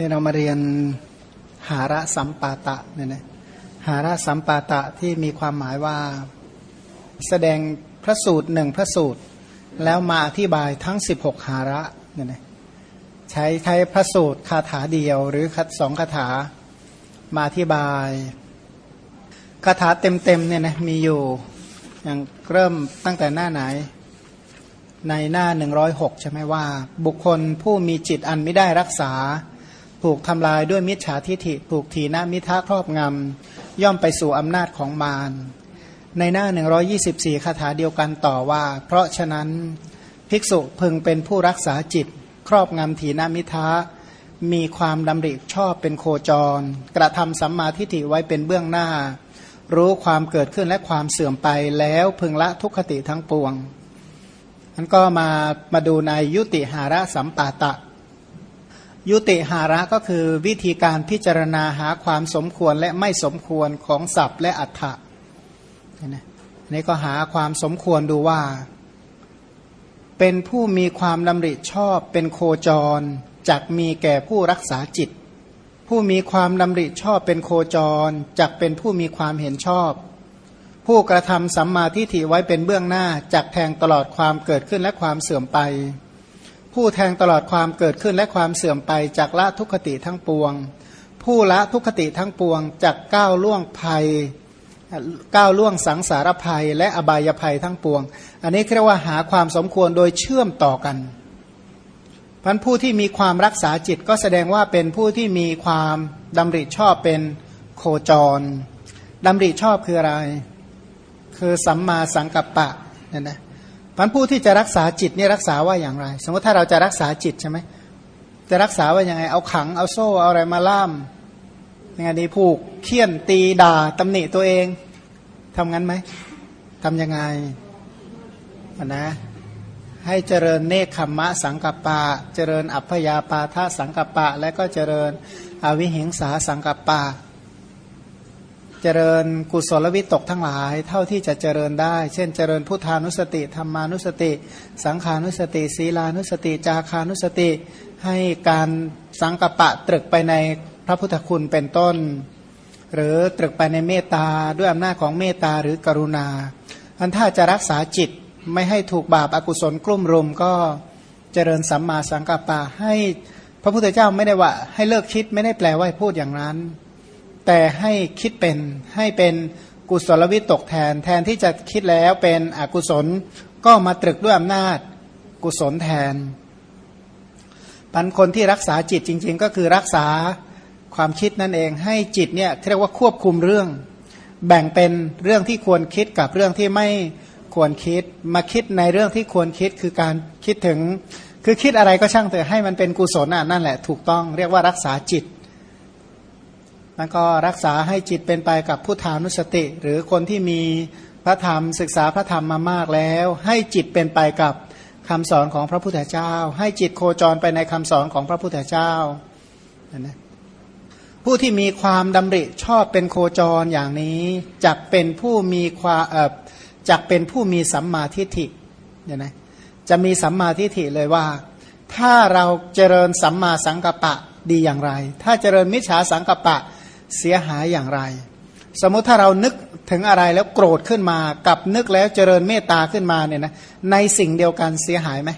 นี่เรามาเรียนหาระสัมปาตะเนี่ยนะหาระสัมปาตะที่มีความหมายว่าแสดงพระสูตรหนึ่งพระสูตร แล้วมาอธิบายทั้ง 16 หาระเนี่ยนะใช้ใช้พระสูตรคาถาเดียวหรือสองคาถามาอธิบายคาถาเต็มๆเนี่ยนะมีอยู่อย่างเริ่มตั้งแต่หน้าไหน ในหน้า 106 ใช่ไหมว่า บุคคลผู้มีจิตอันไม่ได้รักษา ถูกทำลายด้วยมิจฉาทิฐิถูกทีนามิทะครอบงำ ย่อมไปสู่อำนาจของมาร ในหน้า 124 คาถาเดียวกันต่อว่า เพราะฉะนั้นภิกษุพึงเป็นผู้รักษาจิต ครอบงำทีนามิทะมีความดำริชอบเป็นโคจร กระทำสัมมาทิฏฐิไว้เป็นเบื้องหน้า รู้ความเกิดขึ้นและความเสื่อมไปแล้วพึงละทุกขติทั้งปวงนั้นก็มามาดูในยุติหาระสัมปาตะ ยุติหาระก็คือวิธีการพิจารณาหาความสมควรและไม่สมควรของศัพท์และอัฏฐะนี่ก็หาความสมควรดูว่า เป็นผู้มีความดำริชอบเป็นโคจรจักมีแก่ผู้รักษาจิต ผู้มีความดำริชอบเป็นโคจรจักเป็นผู้มีความเห็นชอบ ผู้กระทำสัมมาทิฏฐิไว้เป็นเบื้องหน้าจักแทงตลอดความเกิดขึ้นและความเสื่อมไป ผู้แทงตลอดความเกิดขึ้นและความเสื่อมไปจากละทุกขติทั้งปวง ผู้ละทุกขติทั้งปวงจากก้าวล่วงภัยก้าวล่วงสังสารภัย และอบายภัยทั้งปวง อันนี้เรียกว่าหาความสมควรโดยเชื่อมต่อกันพันผู้ที่มีความรักษาจิตก็แสดงว่าเป็นผู้ที่มีความดำริชอบเป็นโคจรดำริชอบคืออะไร คือสัมมาสังกัปปะเนี่ยนะ พันผู้ที่จะรักษาจิตนี่รักษาว่าอย่างไร สมมติถ้าเราจะรักษาจิตใช่ไหมจะรักษาว่าอย่างไง เอาขังเอาโซ่เอาอะไรมาล่ามยังไงดีผูกเคี่ยนตีด่าตำหนิตัวเองทำงั้นไหมทำยังไงนะ ให้เจริญเนคขมมะสังกัปปะ เจริญอัพยาปาทะสังกัปปะ และก็เจริญอวิหิงสาสังกัปปะ เจริญกุศลวิตกทั้งหลาย เท่าที่จะเจริญได้ เช่น เจริญพุทธานุสติธรรมานุสติ สังขานุสติศีลานุสติ จาคานุสติ ให้การสังกปะตรึกไปในพระพุทธคุณเป็นต้น หรือตรึกไปในเมตตาด้วยอำนาจของเมตตาหรือกรุณา อันถ้าจะรักษาจิตไม่ให้ถูกบาปอากุศลกลุ่มรุมก็เจริญสัมมาสังกปะให้พระพุทธเจ้าไม่ได้ว่าให้เลิกคิดไม่ได้แปลว่าพูดอย่างนั้น แต่ให้คิดเป็นให้เป็นกุศลวิตกแทนแทนที่จะคิดแล้วเป็นอกุศลก็มาตรึกด้วยอำนาจกุศลแทนปันคนที่รักษาจิตจริง ๆ ก็คือรักษาความคิดนั่นเอง ให้จิตเนี่ยเรียกว่าควบคุมเรื่อง แบ่งเป็นเรื่องที่ควรคิดกับเรื่องที่ไม่ควรคิด มาคิดในเรื่องที่ควรคิดคือการคิดถึง คือคิดอะไรก็ช่างแต่ให้มันเป็นกุศลอะนั่นแหละถูกต้องเรียกว่ารักษาจิต แล้วก็รักษาให้จิตเป็นไปกับพุทธานุสติ หรือคนที่มีพระธรรมศึกษาพระธรรมมามากแล้ว ให้จิตเป็นไปกับคำสอนของพระพุทธเจ้า ให้จิตโคจรไปในคำสอนของพระพุทธเจ้านะผู้ที่มีความดำริชอบเป็นโคจรอย่างนี้จักเป็นผู้มีความจักเป็นผู้มีสัมมาทิฏฐิเนี่ยนะจะมีสัมมาทิฏฐิเลยว่า ถ้าเราเจริญสัมมาสังกัปปะดีอย่างไร ถ้าเจริญมิจฉาสังกัปปะ เสียหายอย่างไร สมมุติถ้าเรานึกถึงอะไรแล้วโกรธขึ้นมากับนึกแล้วเจริญเมตตาขึ้นมาเนี่ยนะในสิ่งเดียวกันเสียหายไหม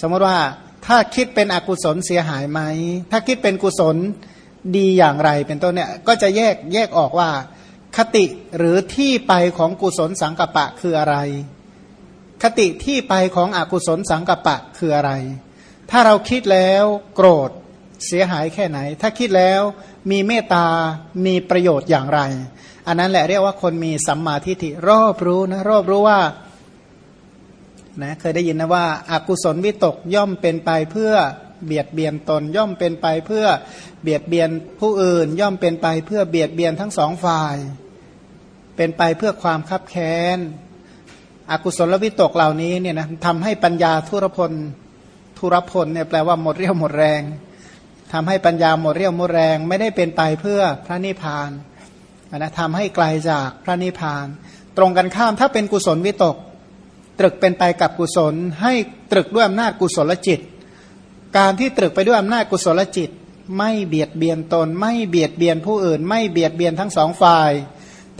สมมติว่าถ้าคิดเป็นอกุศลเสียหายไหมถ้าคิดเป็นกุศลดีอย่างไร เป็นต้นเนี่ยก็จะแยกแยกออกว่า คติหรือที่ไปของกุศลสังกปะคืออะไร คติที่ไปของอกุศลสังกปะคืออะไร ถ้าเราคิดแล้วโกรธ เสียหายแค่ไหน ถ้าคิดแล้วมีเมตตา มีประโยชน์อย่างไร อันนั้นแหละเรียกว่าคนมีสัมมาทิฏฐิรอบรู้นะรอบรู้ว่านะเคยได้ยินนะว่าอากุศลวิตกย่อมเป็นไปเพื่อเบียดเบียนตนย่อมเป็นไปเพื่อเบียดเบียนผู้อื่น ย่อมเป็นไปเพื่อเบียดเบียนทั้งสองฝ่าย เป็นไปเพื่อความคับแค้นอกุศลวิตกเหล่านี้เนี่ยนะทำให้ปัญญาทุรพลทุรพลเนี่ยแปลว่าหมดเรี่ยวหมดแรง ทำให้ปัญญาหมดเรี่ยวหมดแรงไม่ได้เป็นไปเพื่อพระนิพพานนะทำให้ไกลจากพระนิพพาน ตรงกันข้ามถ้าเป็นกุศลวิตก ตรึกเป็นไปกับกุศล ให้ตรึกด้วยอำนาจกุศลจิต การที่ตรึกไปด้วยอำนาจกุศลจิต ไม่เบียดเบียนตน ไม่เบียดเบียนผู้อื่น ไม่เบียดเบียนทั้งสองฝ่าย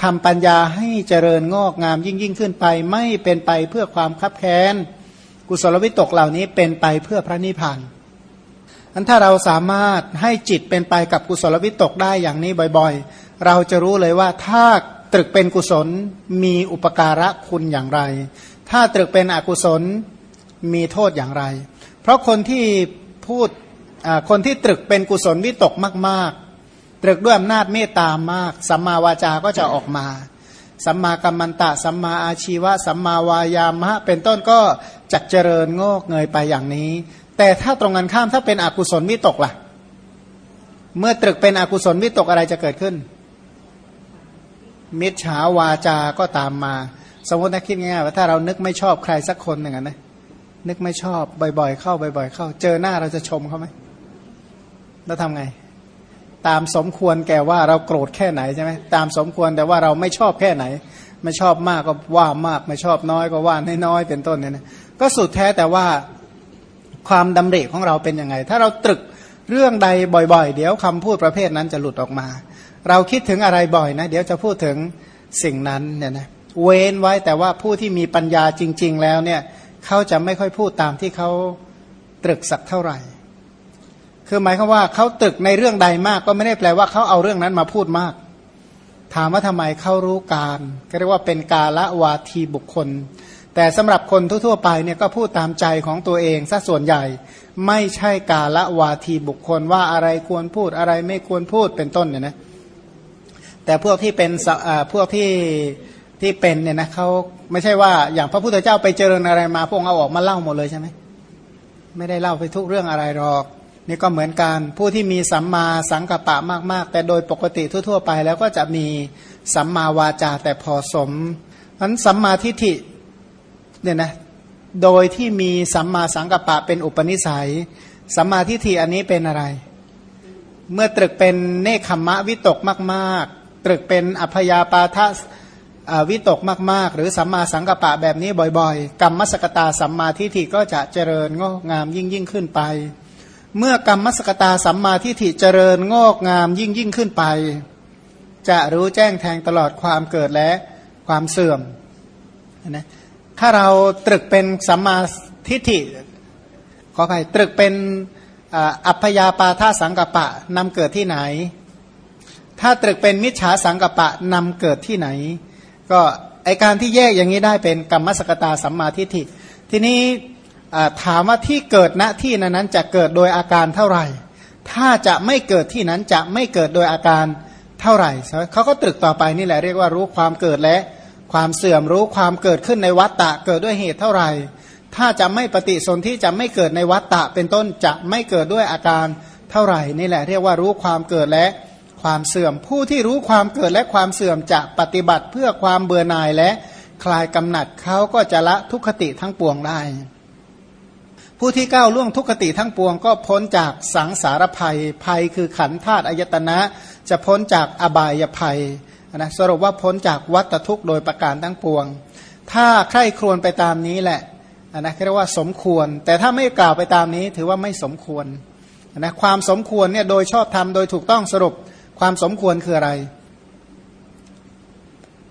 ทำปัญญาให้เจริญงอกงามยิ่งยิ่งขึ้นไป ไม่เป็นไปเพื่อความคับแค้น กุศลวิตกเหล่านี้เป็นไปเพื่อพระนิพพาน อันถ้าเราสามารถให้จิตเป็นไปกับกุศลวิตกได้อย่างนี้บ่อยๆ เราจะรู้เลยว่าถ้าตรึกเป็นกุศลมีอุปการะคุณอย่างไร ถ้าตรึกเป็นอกุศลมีโทษอย่างไร เพราะคนที่พูดคนที่ตรึกเป็นกุศลวิตกมาก ๆ ตรึกด้วยอำนาจเมตตามาก สัมมาวาจาก็จะออกมา สัมมากัมมันตะ สัมมาอาชีวะ สัมมาวายามะ เป็นต้นก็จักเจริญงอกเงยไปอย่างนี้ แต่ถ้าตรงกันข้ามถ้าเป็นอกุศลวิตกล่ะ เมื่อตรึกเป็นอกุศลวิตกอะไรจะเกิดขึ้น มิจฉาวาจาก็ตามมา สมมตินะคิดง่ายๆว่าถ้าเรานึกไม่ชอบใครสักคนหนึ่งนะนึกไม่ชอบบ่อยๆ เข้าบ่อย ๆ เข้า เจอหน้าเราจะชมเขาไหมแล้วทำไง ตามสมควรแก่ว่าเราโกรธแค่ไหนใช่ไหมตามสมควรแต่ว่าเราไม่ชอบแค่ไหน ไม่ชอบมากก็ว่ามาก ไม่ชอบน้อยก็ว่าน้อยเป็นต้นเนี่ยนะก็สุดแท้แต่ว่า ความดำริของเราเป็นยังไง ถ้าเราตรึกเรื่องใดบ่อยๆ เดี๋ยวคำพูดประเภทนั้นจะหลุดออกมา เราคิดถึงอะไรบ่อยนะ เดี๋ยวจะพูดถึงสิ่งนั้นเนี่ยนะเว้นไว้แต่ว่าผู้ที่มีปัญญาจริง ๆ แล้วเนี่ยเขาจะไม่ค่อยพูดตามที่เขาตรึกสักเท่าไหร่ คือหมายความว่าเขาตรึกในเรื่องใดมากก็ไม่ได้แปลว่าเขาเอาเรื่องนั้นมาพูดมาก ถามว่าทำไมเขารู้การก็เรียกว่าเป็นกาละวาทีบุคคล แต่สำหรับคนทั่วๆไปเนี่ยก็พูดตามใจของตัวเองซะส่วนใหญ่ ไม่ใช่กาละวาทีบุคคลว่าอะไรควรพูดอะไรไม่ควรพูดเป็นต้นเนี่ยนะแต่พวกที่เป็นพวกที่ที่เป็นเนี่ยนะเขาไม่ใช่ว่าอย่างพระพุทธเจ้าไปเจริญอะไรมา พวกเอาออกมาเล่าหมดเลยใช่ไหมไม่ได้เล่าไปทุกเรื่องอะไรหรอก นี่ก็เหมือนกันผู้ที่มีสัมมาสังกัปปะมาก ๆ แต่โดยปกติทั่ว ๆ ไปแล้วก็จะมีสัมมาวาจาแต่พอสมนั้นสัมมาทิฏฐิ เนี่ยนะโดยที่มีสัมมาสังกัปปะเป็นอุปนิสัย สัมมาทิฏฐิอันนี้เป็นอะไร เมื่อตรึกเป็นเนคขมะวิตกมาก ๆ ตรึกเป็นอัพยาปาทะวิตกมาก ๆ หรือสัมมาสังกัปปะแบบนี้บ่อย ๆ กรรมมสกตาสัมมาทิฏฐิก็จะเจริญงอกงามยิ่งยิ่งขึ้นไป เมื่อกรรมมสกตาสัมมาทิฏฐิเจริญงอกงามยิ่งยิ่งขึ้นไป จะรู้แจ้งแทงตลอดความเกิดและความเสื่อมนะ ถ้าเราตรึกเป็นสัมมาทิฏฐิขออภัยตรึกเป็นอัพยาปาทาสังกปะนำเกิดที่ไหน ถ้าตรึกเป็นมิจฉาสังกปปะนำเกิดที่ไหน ก็ไอการที่แยกอย่างนี้ได้เป็นกรรมสกตาสัมมาทิฏฐิ ทีนี้ถามว่าที่เกิดณที่นั้นจะเกิดโดยอาการเท่าไหร่ ถ้าจะไม่เกิดที่นั้นจะไม่เกิดโดยอาการเท่าไหร่เขาก็ตรึกต่อไปนี่แหละเรียกว่ารู้ความเกิดและ ความเสื่อมรู้ความเกิดขึ้นในวัฏฏะเกิดด้วยเหตุเท่าไหร่ ถ้าจะไม่ปฏิสนธิจะไม่เกิดในวัฏฏะเป็นต้นจะไม่เกิดด้วยอาการเท่าไหร่นี่แหละเรียกว่ารู้ความเกิดและความเสื่อม ผู้ที่รู้ความเกิดและความเสื่อมจะปฏิบัติเพื่อความเบื่อหน่ายและคลายกำหนัดเขาก็จะละทุกขติทั้งปวงได้ ผู้ที่ก้าวล่วงทุกขติทั้งปวงก็พ้นจากสังสารภัยภัยคือขันธาตุอายตนะ จะพ้นจากอบายภัย นะสรุปว่าพ้นจากวัฏทุกข์โดยประการทั้งปวง ถ้าใคร่ครวญไปตามนี้แหละนะเรียกว่าสมควร แต่ถ้าไม่กล่าวไปตามนี้ถือว่าไม่สมควรนะความสมควรเนี่ยโดยชอบธรรมโดยถูกต้องสรุปความสมควรคืออะไร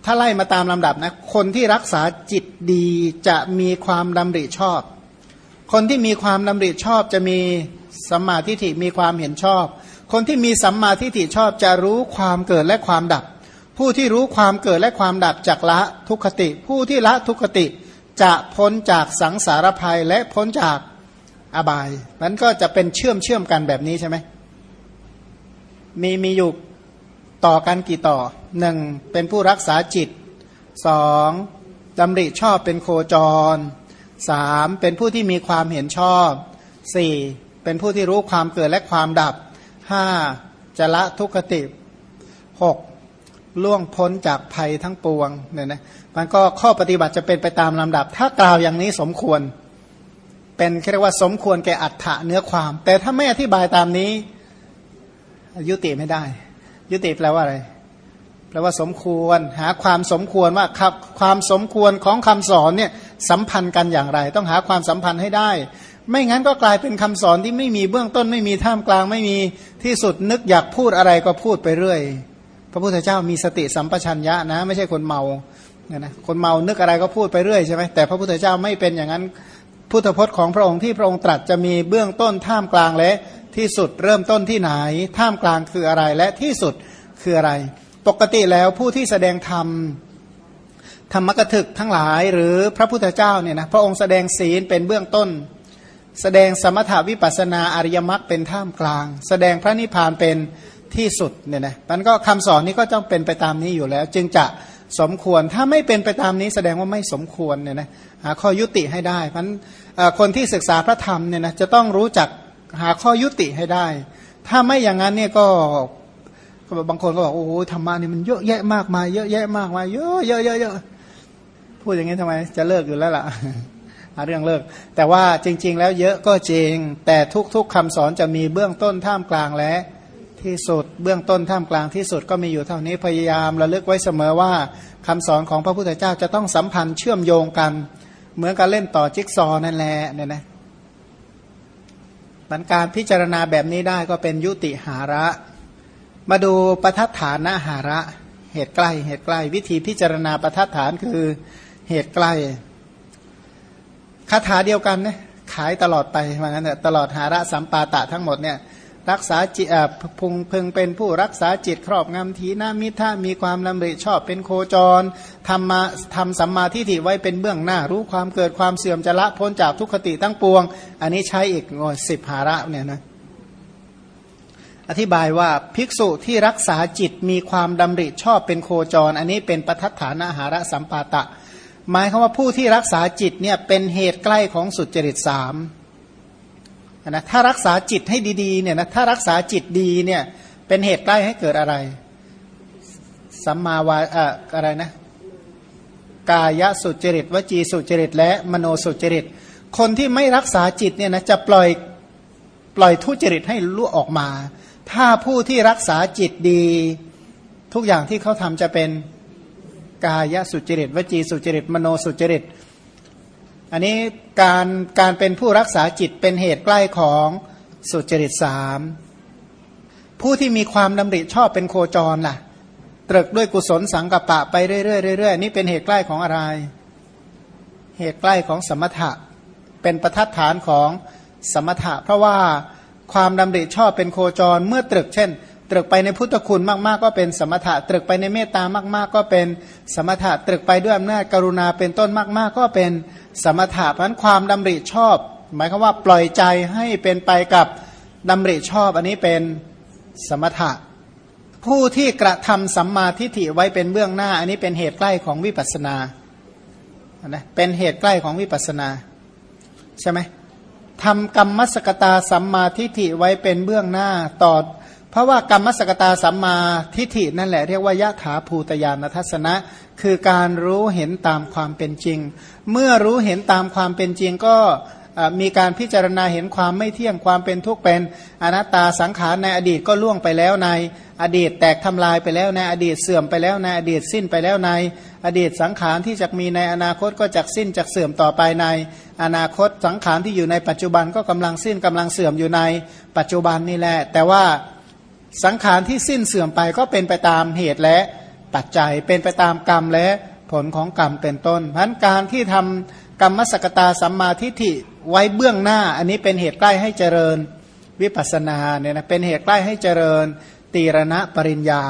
ถ้าไล่มาตามลำดับนะคนที่รักษาจิตดีจะมีความดำริชอบ คนที่มีความดำริชอบจะมีสัมมาทิฏฐิมีความเห็นชอบ คนที่มีสัมมาทิฏฐิชอบจะรู้ความเกิดและความดับ ผู้ที่รู้ความเกิดและความดับจากละทุกขติ ผู้ที่ละทุกขติจะพ้นจากสังสารภัยและพ้นจากอบาย นั้นก็จะเป็นเชื่อมเชื่อมกันแบบนี้ใช่ไหมมีมีอยู่ต่อกันกี่ต่อหนึ่งเป็นผู้รักษาจิตสองดำริชอบเป็นโคจรสามเป็นผู้ที่มีความเห็นชอบสี่เป็นผู้ที่รู้ความเกิดและความดับห้าจะละทุกขติหก ล่วงพ้นจากภัยทั้งปวงเนี่ยนะมันก็ข้อปฏิบัติจะเป็นไปตามลำดับ ถ้ากล่าวอย่างนี้สมควร เป็นเรียกว่าสมควรแก่อัฏฐะเนื้อความ แต่ถ้าไม่อธิบายตามนี้ ยุติไม่ได้ ยุติแปลว่าอะไรแปลว่าสมควรหาความสมควรว่าความสมควรของคำสอนเนี่ยสัมพันธ์กันอย่างไร ต้องหาความสัมพันธ์ให้ได้ ไม่งั้นก็กลายเป็นคำสอนที่ไม่มีเบื้องต้น ไม่มีท่ามกลางไม่มีที่สุดนึกอยากพูดอะไรก็พูดไปเรื่อย พระพุทธเจ้ามีสติสัมปชัญญะนะ ไม่ใช่คนเมาเนี่ยนะคนเมานึกอะไรก็พูดไปเรื่อยใช่ไหมแต่พระพุทธเจ้าไม่เป็นอย่างนั้นพุทธพจน์ของพระองค์ที่พระองค์ตรัสจะมีเบื้องต้นท่ามกลางและที่สุดเริ่มต้นที่ไหน ท่ามกลางคืออะไรและที่สุดคืออะไร ปกติแล้วผู้ที่แสดงธรรมธรรมกถึกทั้งหลายหรือพระพุทธเจ้าเนี่ยนะพระองค์แสดงศีลเป็นเบื้องต้น แสดงสมถาวิปัสนาอริยมรรคเป็นท่ามกลาง แสดงพระนิพพานเป็น ที่สุดเนี่ยนะมันก็คำสอนนี้ก็ต้องเป็นไปตามนี้อยู่แล้ว จึงจะสมควรถ้าไม่เป็นไปตามนี้แสดงว่าไม่สมควรเนี่ยนะหาข้อยุติให้ได้เพราะคนที่ศึกษาพระธรรมเนี่ยนะจะต้องรู้จักหาข้อยุติให้ได้ ถ้าไม่อย่างนั้นเนี่ยก็บางคนก็บอกโอ้โหธรรมะนี่มันเยอะแยะมากมายเยอะแยะมากมายเยอะเยอะเยอะเยอะพูดอย่างนี้ทำไมจะเลิกอยู่แล้วล่ะหาเรื่องเลิก แต่ว่าจริง ๆ แล้วเยอะก็จริง แต่ทุกๆคำสอนจะมีเบื้องต้นท่ามกลางและ ที่สุดเบื้องต้นท่ามกลางที่สุดก็มีอยู่เท่านี้พยายามระลึกไว้เสมอว่าคำสอนของพระพุทธเจ้าจะต้องสัมพันธ์เชื่อมโยงกัน เหมือนการเล่นต่อจิ๊กซอนั่นแหละเนี่ยนะมันการพิจารณาแบบนี้ได้ก็เป็นยุติหาระ มาดูประทัดฐานนะหาระเหตุใกล้เหตุใกล้ วิธีพิจารณาประทัดฐานคือเหตุใกล้คาถาเดียวกันนะขายตลอดไปว่างั้นตลอดหาระสัมปาตะทั้งหมดเนี่ย รักษาจิตพุงพึงเป็นผู้รักษาจิตครอบงำทีนามิท่ามีความลำริชอบเป็นโคจรทำมาทำสัมมาทิฏฐิไว้เป็นเบื้องหน้า รู้ความเกิดความเสื่อมจะละพ้นจากทุกขติตั้งปวง อันนี้ใช้อีกสิบหาระเนี่ยนะอธิบายว่าภิกษุที่รักษาจิตมีความดำริชอบเป็นโคจร อันนี้เป็นปัฏฐานาหาระสัมปาตะ หมายคือว่าผู้ที่รักษาจิตเนี่ยเป็นเหตุใกล้ของสุจริตสาม นะถ้ารักษาจิตให้ดีๆเนี่ยนะถ้ารักษาจิตดีเนี่ยเป็นเหตุใกล้ให้เกิดอะไร สัมมาวาอะไรนะ กายสุจริตวจีสุจริต และมโนสุจริต คนที่ไม่รักษาจิตเนี่ยนะจะปล่อยปล่อยทุจริตให้ลุออกมา ถ้าผู้ที่รักษาจิตดี ทุกอย่างที่เขาทำจะเป็นกายสุจริตวจีสุจริต มโนสุจริต อันนี้การการเป็นผู้รักษาจิตเป็นเหตุใกล้ของสุจริตสามผู้ที่มีความดำริชอบเป็นโคจรล่ะ ตรึกด้วยกุศลสังกปะไปเรื่อยๆเรื่อยๆนี่เป็นเหตุใกล้ของอะไร เหตุใกล้ของสมถะ เป็นประทัดฐานของสมถะ เพราะว่าความดำริชอบเป็นโคจรเมื่อตรึกเช่น ตรึกไปในพุทธคุณมากๆ ก็เป็นสมถะ ตรึกไปในเมตตามาก ๆ ก็เป็นสมถะ ตรึกไปด้วยอำนาจกรุณาเป็นต้นมาก ๆ ก็เป็นสมถะเพราะความดำริชอบ หมายความว่าปล่อยใจให้เป็นไปกับดำริชอบ อันนี้เป็นสมถะ ผู้ที่กระทำสัมมาทิฏฐิไว้เป็นเบื้องหน้า อันนี้เป็นเหตุใกล้ของวิปัสนานะเป็นเหตุใกล้ของวิปัสนา ใช่ไหมทำกรรมสกตาสัมมาทิฏฐิไว้เป็นเบื้องหน้าต่อ เพราะว่ากรรมสกตาสัมมาทิฏฐินั่นแหละเรียกว่ายะถาภูตยานทัศนะ คือการรู้เห็นตามความเป็นจริง เมื่อรู้เห็นตามความเป็นจริงก็มีการพิจารณาเห็นความไม่เที่ยงความเป็นทุกข์เป็นอนัตตาสังขารในอดีตก็ล่วงไปแล้วในอดีตแตกทำลายไปแล้วในอดีตเสื่อมไปแล้วในอดีตสิ้นไปแล้วใน อดีตสังขารที่จะมีในอนาคตก็จะสิ้นจะเสื่อมต่อไปใน อนาคตสังขารที่อยู่ในปัจจุบันก็กำลังสิ้นกำลังเสื่อมอยู่ในปัจจุบันนี่แหละ แต่ว่า สังขารที่สิ้นเสื่อมไปก็เป็นไปตามเหตุและปัจจัย เป็นไปตามกรรมและผลของกรรมเป็นต้นพันการที่ทำกรรมสกตาสัมมาทิฏฐิไว้เบื้องหน้า อันนี้เป็นเหตุใกล้ให้เจริญวิปัสนาเนี่ยนะเป็นเหตุใกล้ให้เจริญตีรณะปริญญา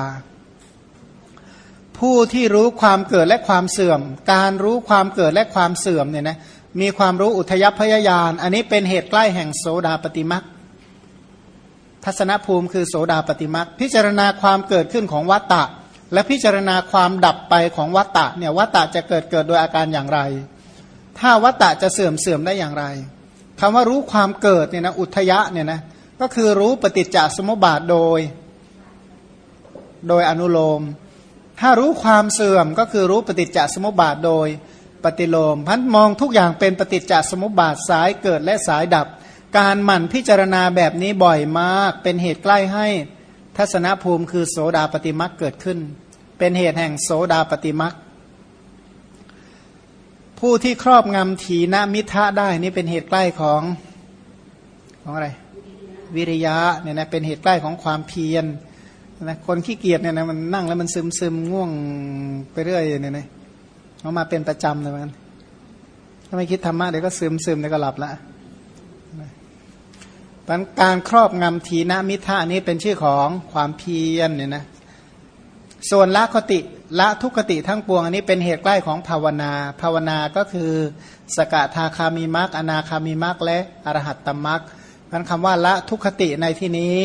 ผู้ที่รู้ความเกิดและความเสื่อม การรู้ความเกิดและความเสื่อมเนี่ยนะมีความรู้อุทยพยายาน อันนี้เป็นเหตุใกล้แห่งโสดาปฏิมัก ทัศนภูมิคือโสดาปฏิมักพิจารณาความเกิดขึ้นของวัตตะ และพิจารณาความดับไปของวัตตะเนี่ยวัตตะจะเกิดเกิดโดยอาการอย่างไร ถ้าวัตตะจะเสื่อมเสื่อมได้อย่างไรคำว่ารู้ความเกิดเนี่ยนะอุทยะเนี่ยนะก็คือรู้ปฏิจจสมุปบาทโดย โดยอนุโลม ถ้ารู้ความเสื่อมก็คือรู้ปฏิจจสมุปบาทโดยปฏิโลมพันมองทุกอย่างเป็นปฏิจจสมุปบาทสายเกิดและสายดับ การหมั่นพิจารณาแบบนี้บ่อยมาก เป็นเหตุใกล้ให้ทัศนภูมิคือโสดาปฏิมักเกิดขึ้น เป็นเหตุแห่งโสดาปฏิมักผู้ที่ครอบงำถีนมิทะได้นี่เป็นเหตุใกล้ของของอะไร วิริยะเนี่ยนะเป็นเหตุใกล้ของความเพียรนะคนขี้เกียจเนี่ยนะมันนั่งแล้วมันซึมซึมง่วงไปเรื่อยเนี่ยนะเขามาเป็นประจำเลยมันถ้าไม่คิดธรรมะเดี๋ยวก็ซึมซึมเดี๋ยวก็หลับละ การครอบงำทีนามิทะนี้เป็นชื่อของความเพียรเนี่ยนะส่วนละคติละทุกขติทั้งปวงอันนี้เป็นเหตุใกล้ของภาวนา ภาวนาก็คือสกทาคามีมักอนาคามีมักและอรหัตตมักพันคำว่าละทุกขติในที่นี้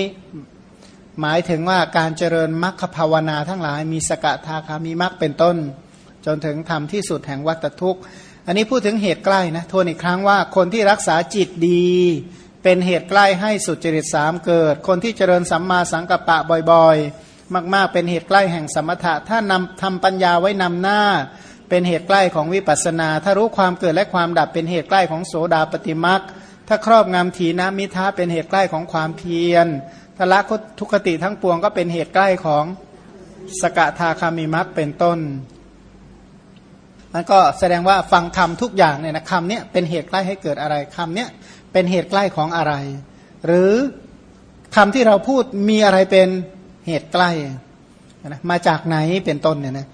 หมายถึงว่าการเจริญมัคคภาวนาทั้งหลายมีสกทาคามีมักเป็นต้น จนถึงทำที่สุดแห่งวัตทุกข์ อันนี้พูดถึงเหตุใกล้นะทวนอีกครั้งว่าคนที่รักษาจิตดี เป็นเหตุใกล้ให้สุจริตสามเกิด คนที่เจริญสัมมาสังกัปปะบ่อยๆ มากๆ เป็นเหตุใกล้แห่งสมถะ ถ้านำทำปัญญาไว้นำหน้า เป็นเหตุใกล้ของวิปัสนา ถ้ารู้ความเกิดและความดับเป็นเหตุใกล้ของโสดาปฏิมักถ้าครอบงำถีนมิทาเป็นเหตุใกล้ของความเพียรถ้าละทุกขติทั้งปวงก็เป็นเหตุใกล้ของสกทาคามิมักเป็นต้นนั่นก็แสดงว่าฟังธรรมทุกอย่างเนี่ยนะคำเนี้ยเป็นเหตุใกล้ให้เกิดอะไรคำเนี้ย เป็นเหตุใกล้ของอะไร หรือคำที่เราพูดมีอะไรเป็นเหตุใกล้นะมาจากไหนเป็นต้นเนี่ยนะ